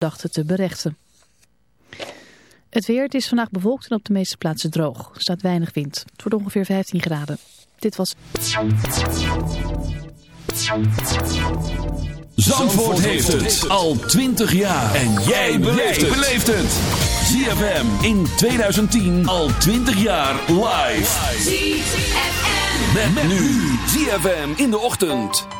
dachten te berechten. Het weer, het is vandaag bewolkt en op de meeste plaatsen droog. Er staat weinig wind. Het wordt ongeveer 15 graden. Dit was... Zandvoort heeft het al 20 jaar. En jij beleeft het. ZFM in 2010 al 20 jaar live. ZFM. Met, nu. ZFM in de ochtend.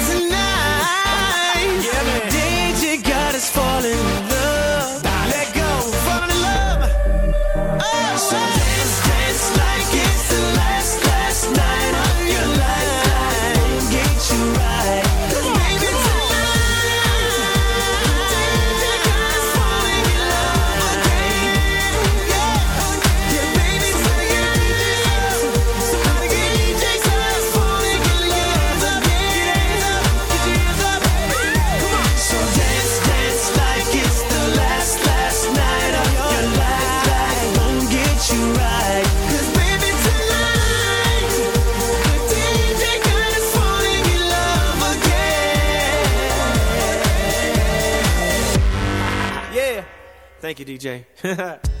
Thank you, DJ.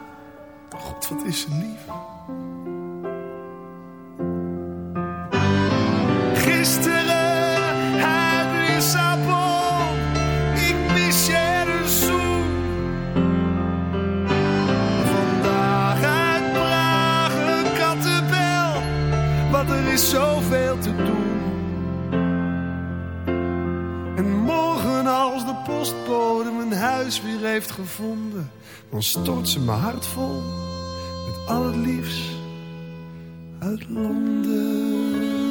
God, wat is ze lief. Gisteren uit Lissabon. Ik mis je een zoen. Vandaag uit Praag een kattenbel. Want er is zoveel te doen. En morgen als de postbode mijn huis weer heeft gevonden, dan stort ze mijn hart vol met al het liefst uit Londen.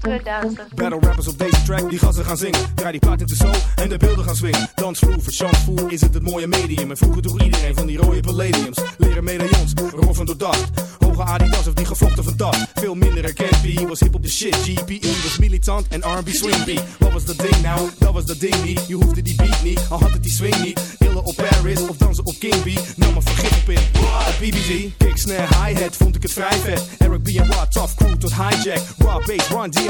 Battle rappers op deze track, die gassen gaan zingen. Draai die plaat in de zo en de beelden gaan swingen. Dansvloer, voor chansvoer is het het mooie medium. En vroeger droeg iedereen van die rode palladiums. Leren medaillons, roffen door dacht. Hoge Adidas of die gevlochten van dat. Veel minder herkend, was hip op de shit. GPE was militant en R&B swing beat. Wat was dat ding nou? Dat was dat ding niet. Je hoefde die beat niet, al had het die swing niet. Illen op Paris of dansen op King B. Nou maar vergif op in. BBG, kick, snare, hi-hat vond ik het vrij vet. Eric B en Rod, tough crew tot hijack. Raw bass, Run,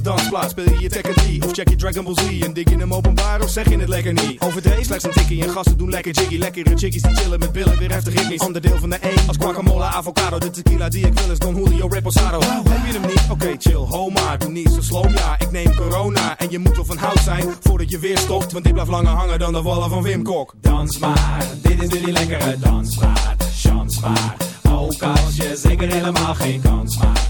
is dansplaats. Speel je je Tekken 3 of check je Dragon Ball Z? En dik je hem openbaar of zeg je het lekker niet? Overdreven slechts een tikkie en gasten doen lekker jiggy. Lekkere chickies die chillen met billen, weer heftig ritmisch. Ander deel van de één als guacamole, avocado. De tequila die ik wil is Don Julio Reposado. Heb je hem niet? Oké, chill, ho maar. Doe niet zo slow, ja. Ik neem corona en je moet wel van hout zijn voordat je weer stopt. Want dit blijft langer hangen dan de wallen van Wim Kok. Dans maar, dit is nu die lekkere dansmaat. Chans maar, ook als je zeker helemaal geen kans maakt.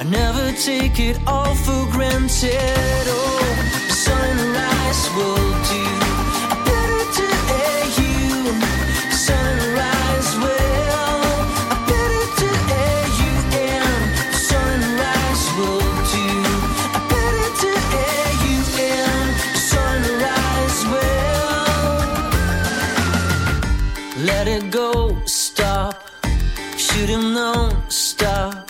I never take it all for granted. Oh, sunrise will do better you. Sunrise will. Better you. Sunrise will do. Better you. Sunrise will. Let it go, stop. Should've known, stop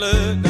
parle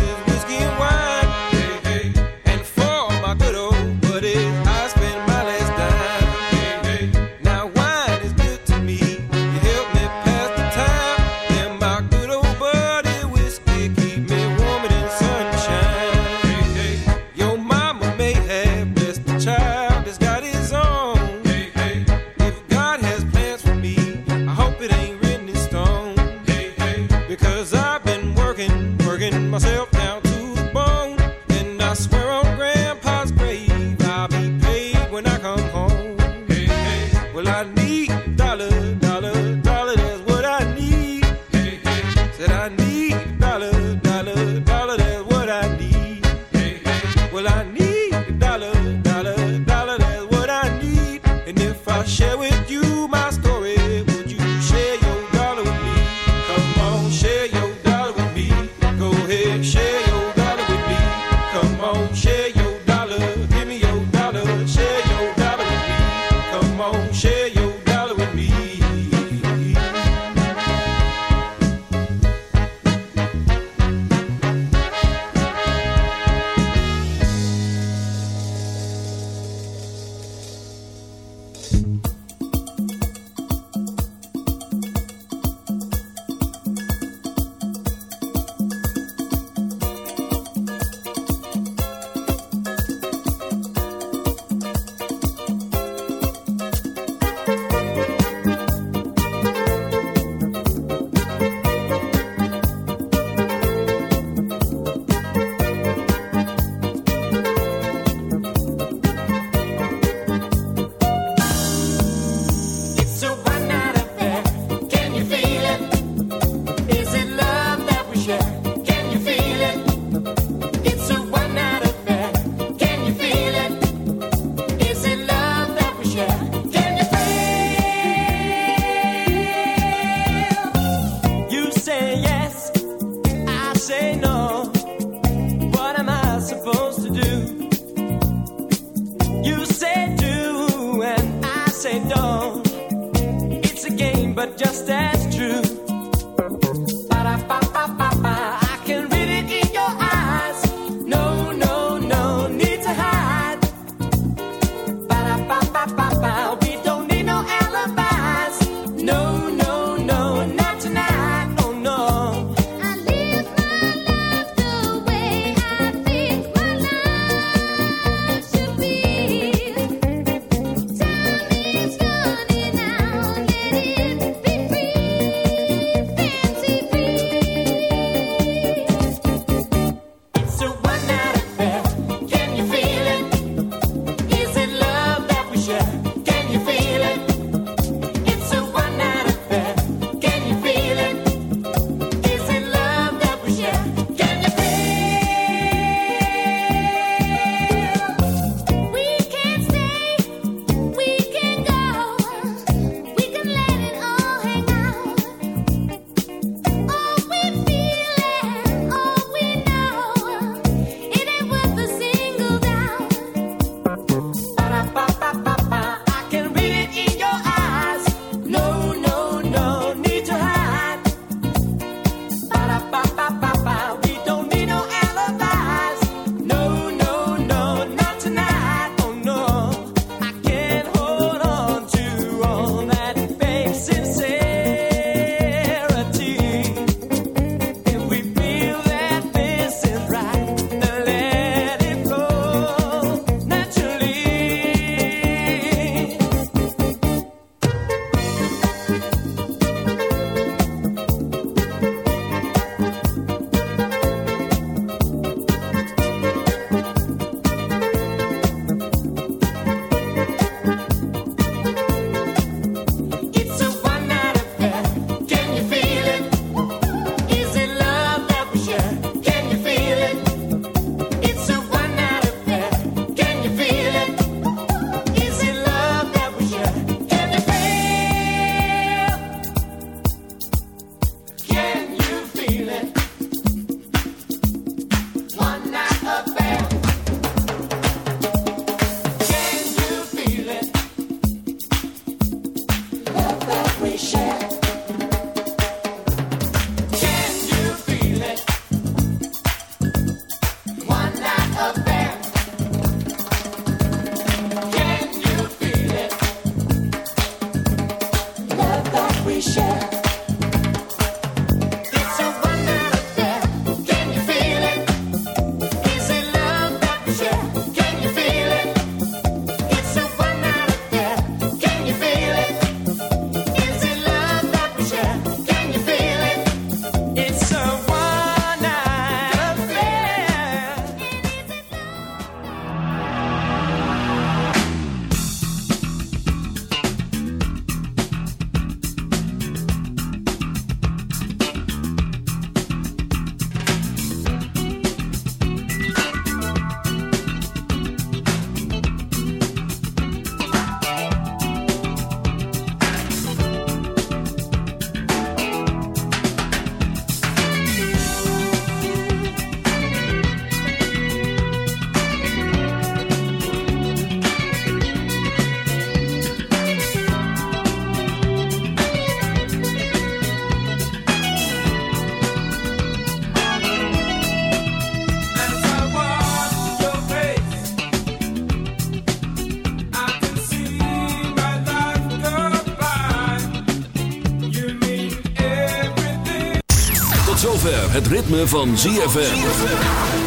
het ritme van ZFM.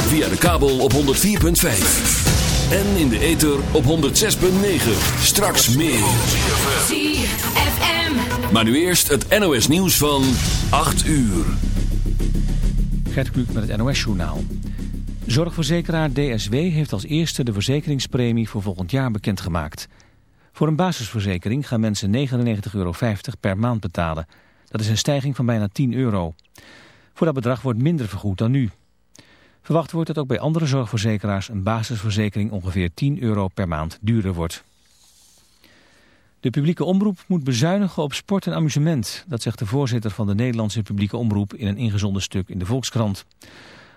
Via de kabel op 104.5. En in de ether op 106.9. Straks meer. ZFM. Maar nu eerst het NOS nieuws van 8 uur. Gert Kluk met het NOS journaal. Zorgverzekeraar DSW heeft als eerste de verzekeringspremie voor volgend jaar bekendgemaakt. Voor een basisverzekering gaan mensen 99,50 euro per maand betalen. Dat is een stijging van bijna 10 euro. Voor dat bedrag wordt minder vergoed dan nu. Verwacht wordt dat ook bij andere zorgverzekeraars een basisverzekering ongeveer 10 euro per maand duurder wordt. De publieke omroep moet bezuinigen op sport en amusement. Dat zegt de voorzitter van de Nederlandse publieke omroep in een ingezonden stuk in de Volkskrant.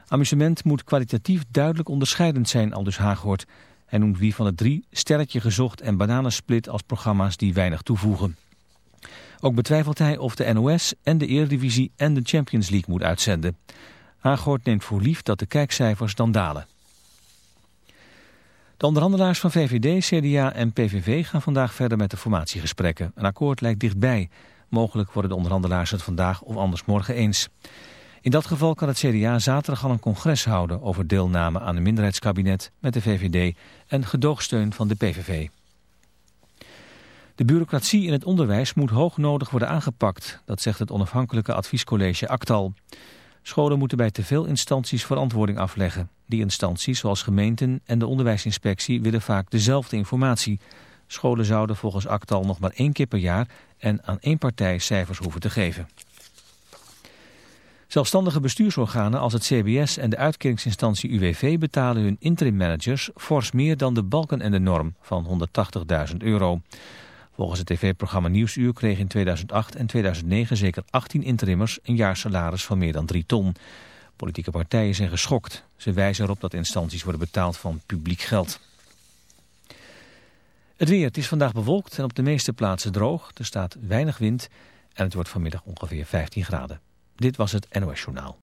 Amusement moet kwalitatief duidelijk onderscheidend zijn, aldus Haaghoord. Haaghoort. Hij noemt wie van de drie Sterretje Gezocht en Bananensplit als programma's die weinig toevoegen. Ook betwijfelt hij of de NOS en de Eredivisie en de Champions League moet uitzenden. Aangort neemt voor lief dat de kijkcijfers dan dalen. De onderhandelaars van VVD, CDA en PVV gaan vandaag verder met de formatiegesprekken. Een akkoord lijkt dichtbij. Mogelijk worden de onderhandelaars het vandaag of anders morgen eens. In dat geval kan het CDA zaterdag al een congres houden over deelname aan een minderheidskabinet met de VVD en gedoogsteun van de PVV. De bureaucratie in het onderwijs moet hoog nodig worden aangepakt, dat zegt het onafhankelijke adviescollege ACTAL. Scholen moeten bij te veel instanties verantwoording afleggen. Die instanties, zoals gemeenten en de onderwijsinspectie, willen vaak dezelfde informatie. Scholen zouden volgens ACTAL nog maar één keer per jaar en aan één partij cijfers hoeven te geven. Zelfstandige bestuursorganen als het CBS en de uitkeringsinstantie UWV betalen hun interim managers fors meer dan de balken en de norm van 180.000 euro. Volgens het tv-programma Nieuwsuur kregen in 2008 en 2009 zeker 18 interimmers een jaarsalaris van meer dan 3 ton. Politieke partijen zijn geschokt. Ze wijzen erop dat instanties worden betaald van publiek geld. Het weer. Het is vandaag bewolkt en op de meeste plaatsen droog. Er staat weinig wind en het wordt vanmiddag ongeveer 15 graden. Dit was het NOS Journaal.